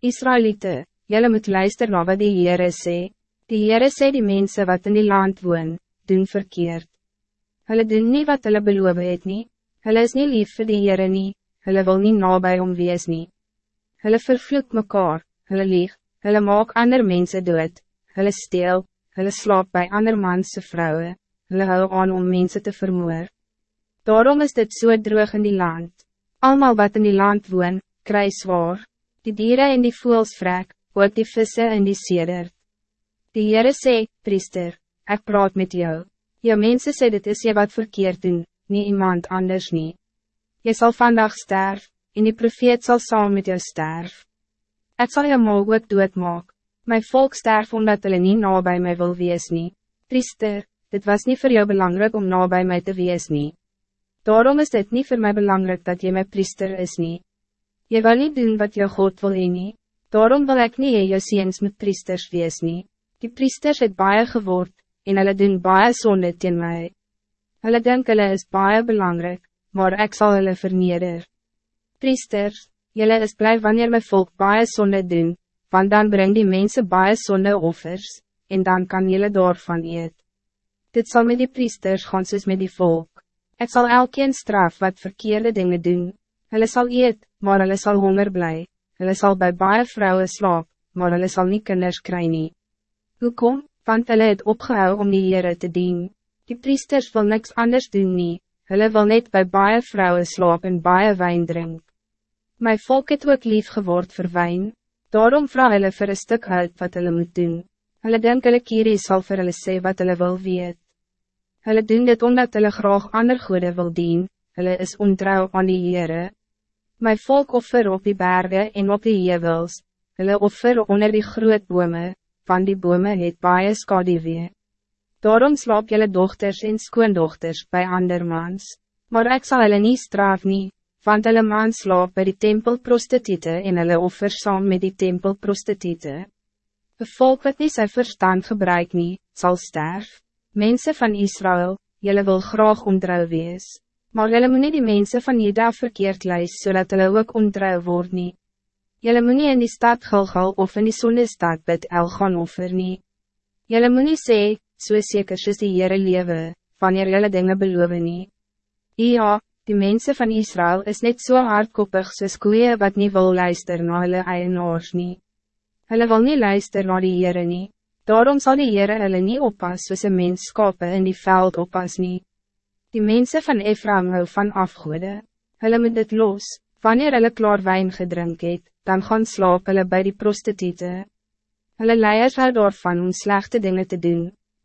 Israëlieten, jullie moet luister na wat die Heere sê. Die Heere sê die mensen wat in die land woon, doen verkeerd. Hulle doen nie wat hulle beloof het nie, hulle is nie lief vir die Heere nie, hulle wil nie nabij om wees nie. Hulle vervloek mekaar, hulle lieg, hulle maak ander mensen dood, hulle steel, hulle slaap bij ander manse vrouwen, hulle hou aan om mensen te vermoor. Daarom is dit so droog in die land. Almal wat in die land woon, kry zwaar. Die dieren in die voels vrek, ook die vissen in die sedert. Die Heere sê, priester, ik praat met jou. Je mensen sê dit is je wat verkeerd doen, niet iemand anders niet. Je zal vandaag sterven, en die profeet zal saam met jou sterven. Ik zal je mal ook doodmaak. Mijn volk sterf omdat hulle niet na bij mij wil wees nie. Priester, dit was niet voor jou belangrijk om na bij mij te wees nie. Daarom is dit niet voor mij belangrijk dat je mijn priester is niet. Je wil niet doen wat je God wil heen nie. Daarom wil ik niet hee jou ziens met priesters wees nie. Die priesters het baie geword, en hulle doen baie sonde teen my. Hulle denk hulle is baie belangrijk, maar ik zal hulle verneder. Priesters, jullie is blij wanneer mijn volk baie sonde doen, want dan breng die mensen baie sonde offers, en dan kan jullie daarvan eet. Dit zal met die priesters gaan soos met die volk. Ik zal elkeen straf wat verkeerde dingen doen. Hulle zal eet, maar hulle zal honger blij. Hulle zal bij baie vrouwen slaap, maar hulle zal niet kinders kry nie. Hoekom? Want hulle het opgehou om die Heere te dien. Die priesters wil niks anders doen nie. Hulle wil net bij baie vrouwen slaap en baie wijn drink. My volk het ook lief geword vir wijn, daarom vraag hulle vir een stuk hout wat hulle moet doen. Hulle denk hulle kierie sal vir hulle sê wat hulle wil weet. Hulle doen dit omdat hulle graag ander goede wil dien, hulle is ontrouw aan die Heere. My volk offer op die bergen en op die hevels, hulle offer onder die groot bome, van die bome het baie skadewee. Daarom slaap jelle dochters en skoondochters bij andermans, maar ik zal hulle nie straf nie, want hulle man slaap by die tempelprostitute en hulle offer saam met die tempelprostitute. Een volk wat nie sy verstand gebruik nie, sal sterf. Mensen van Israël, jullie wil graag ontrouw wees, maar jullie moet nie die mensen van Juda verkeerd leis, zodat so hulle ook ontrouw word nie. Jullie moet nie in die stad Gilgal of in die zonnestad bid El gaan offer nie. Jullie moet nie sê, so seker soos die Heere lewe, wanneer jullie dingen beloven nie. Ja, Die mensen van Israël is net zo so hardkoppig soos koeie wat niet wil luister na hulle eienaars nie. Hulle wil niet luister na die Heere nie. Daarom zal die Heere hulle nie oppas soos een mens skape in die veld oppas nie. Die mensen van Ephraim hou van afgoede. Hulle moet dit los. Wanneer hulle klaar wijn gedrink het, dan gaan slaap hulle by die prostitute. Hulle leiers hou daarvan om slechte dingen te doen.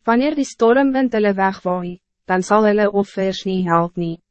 Wanneer die stormwind hulle wegwaai, dan zal hulle offers niet help nie.